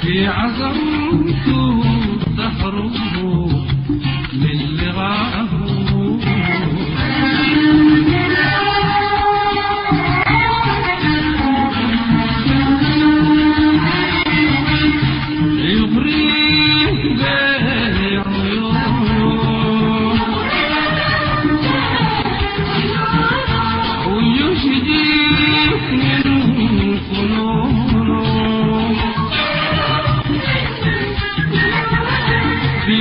في عزمت تحرم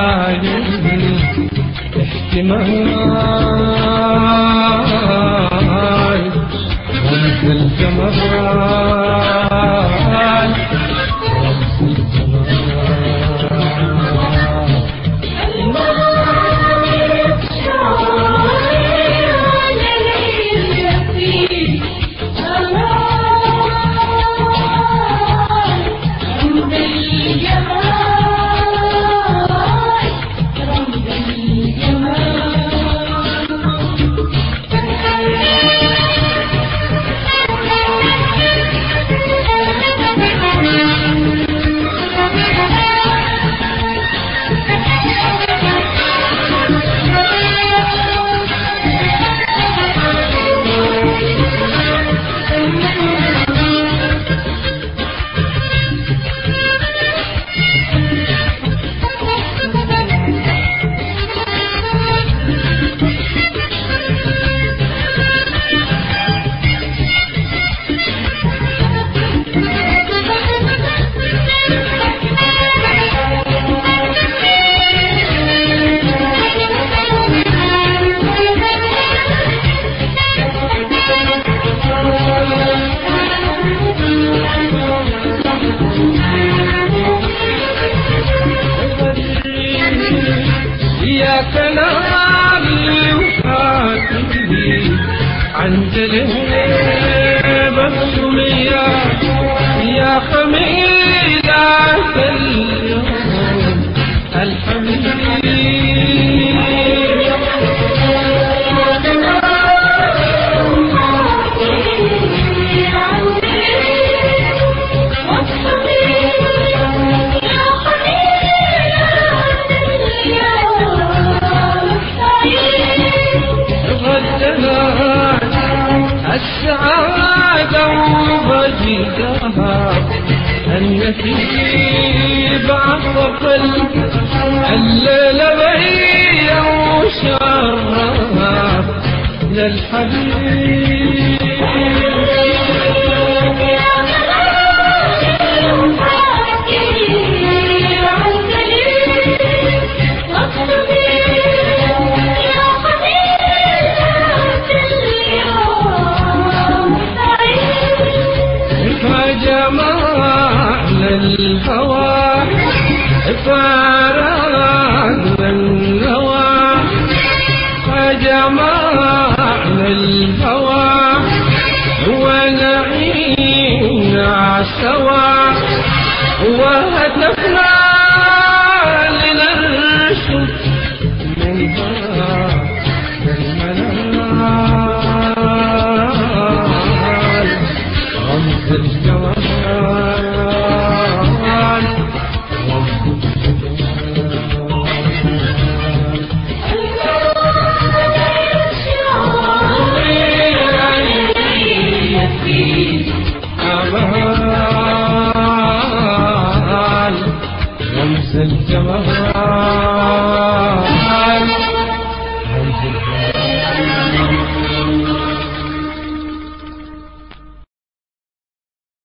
كفاية احتمال. وانت الجمال انجلي ببسم يا يا خميلة الليل بيا وشرها للحبيب فجمعنا الهوى فجمعنا الهوى ونعينا سوا وهدفنا أمان رمز الجمال